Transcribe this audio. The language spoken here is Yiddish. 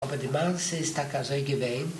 Aber die Masse ist da so gewesen,